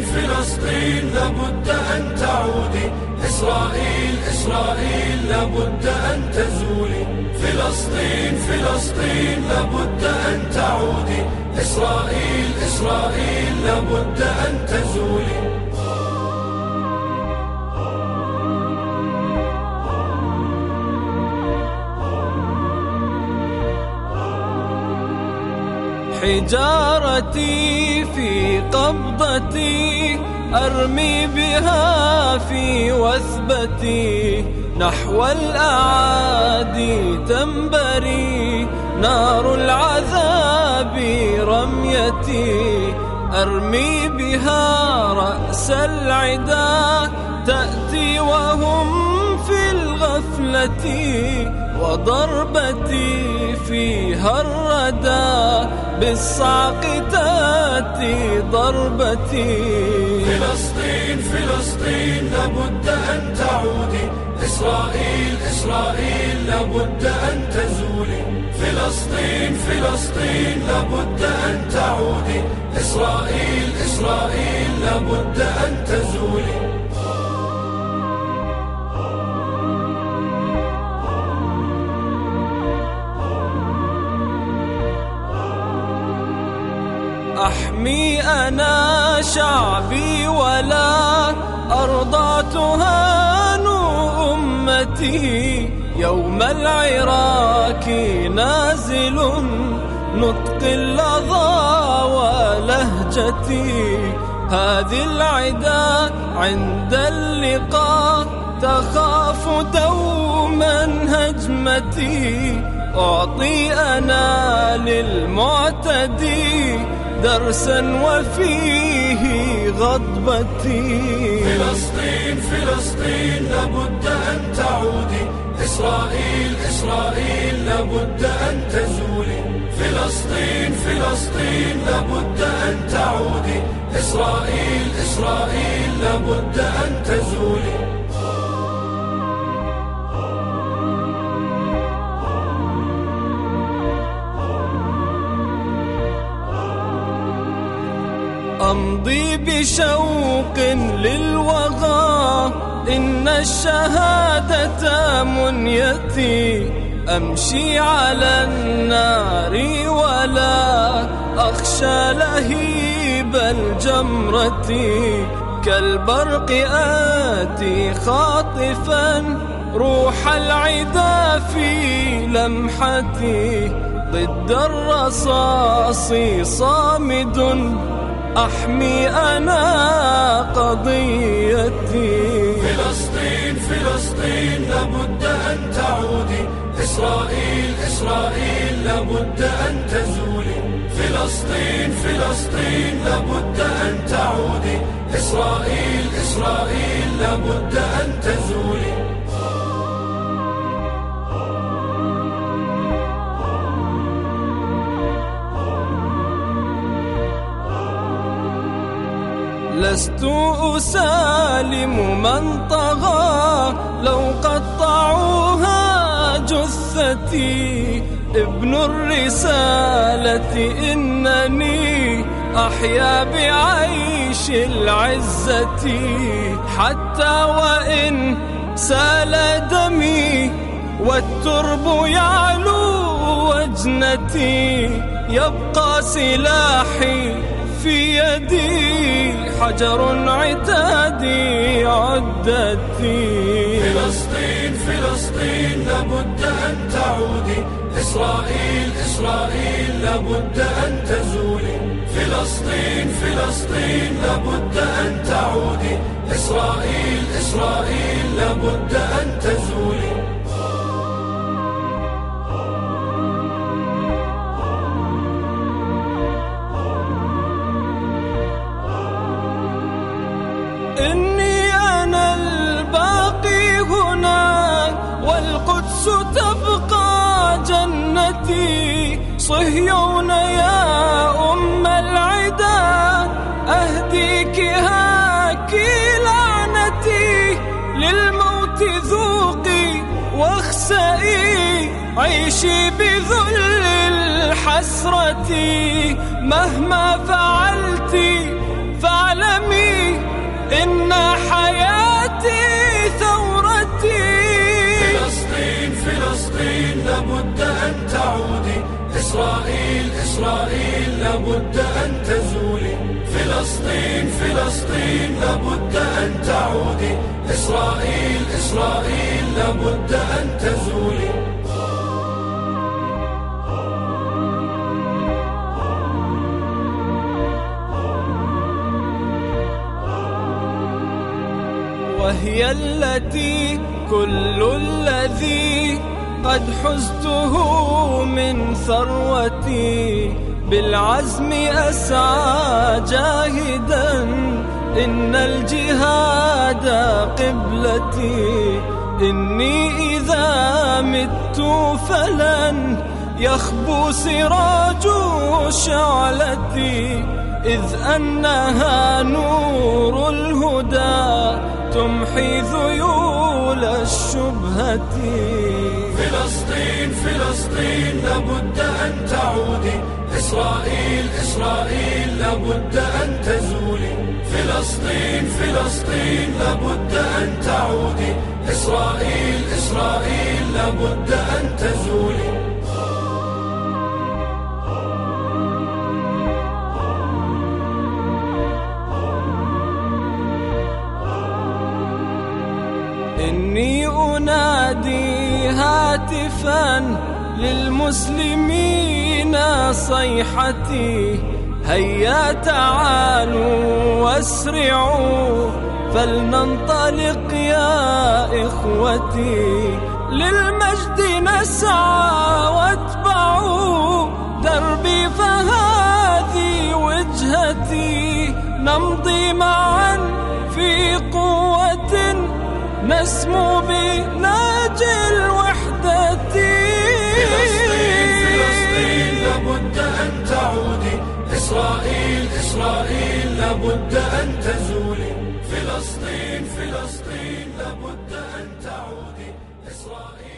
فلسطين فلسطين لابد أن تعودي. إسرائيل إسرائيل لابد أن تزولي. فلسطين فلسطين لابد أن تعودي. إسرائيل إسرائيل لابد أن تزولي. حجارتي في قبضتي أرمي بها في وثبتي. نحو الأعادي تنبري نار العذاب رميتي. أرمي بها رأس العدا تأتي وهم في الغفلة. وضربتي فيها الردى بالصعق تأتي ضربتي. فلسطين فلسطين لابد أن تعودي. إسرائيل إسرائيل لابد أن تزولي. فلسطين فلسطين لابد أن تعودي. إسرائيل إسرائيل لابد أن تزولي. أنا شعبي ولا أرضى تهان أمتي. يوم العراك نازل نطق اللظى ولهجتي. هذه العدا عند اللقاء تخاف دوما هجمتي. أعطي أنا للمعتدي درسا وفيه غضبتي. فلسطين فلسطين لابد أن تعودي. إسرائيل إسرائيل لابد أن تزولي. فلسطين فلسطين لابد أن تعودي. إسرائيل إسرائيل لابد أن تزولي. أمضي بشوق للوغى إن الشهادة منيتي أمشي على النار ولا أخشى لهيب الجمرة. كالبرق آتي خاطفا روح العدا في لمحتي. ضد الرصاص صامد أحمي أنا قضيتي. فلسطين فلسطين لابد أن تعودي. إسرائيل إسرائيل لابد أن تزولي. فلسطين فلسطين لابد أن تعودي. إسرائيل إسرائيل لابد أن تزولي. لست أسالم من طغى لو قطعوها جثتي. ابن الرسالة إنني أحيا بعيش العزة. حتى وإن سال دمي والترب يعلو وجنتي يبقى سلاحي في يدي حجر عتادي عدتي. فلسطين فلسطين لابد أن تعودي. إسرائيل إسرائيل لابد أن تزولي. فلسطين فلسطين لابد أن تعودي. إسرائيل إسرائيل لابد أن تزولي. صهيون يا أم العدا أهديك هاكي لعنتي. للموت ذوقي واخسئي عيشي بذل الحسرة. مهما فعلت إسرائيل إسرائيل لابد أن تزولي فلسطين فلسطين لابد أن تعودي إسرائيل إسرائيل لابد أن تزولي وهي التي كل الذي قد حزته من ثروتي. بالعزم أسعى جاهدا إن الجهاد قبلتي. إني إذا مت فلن يخبو سراج شعلتي. إذ أنها نور الهدى تمحي ذيول الشبهة. فلسطين فلسطين لابد أن تعودي إسرائيل إسرائيل لابد أن تزولي فلسطين فلسطين لابد أن تعودي إسرائيل إسرائيل لابد أن تزولي إني أنادي هاتفا للمسلمين صيحتي هيا تعالوا واسرعوا فلننطلق يا إخوتي. للمجد نسعى واتبعوا دربي فهذه وجهتي. نمضي معا في قوة نسمو بناجي إسرائيل إسرائيل لابد أن تزول. فلسطين فلسطين لابد أن تعود. إسرائيل.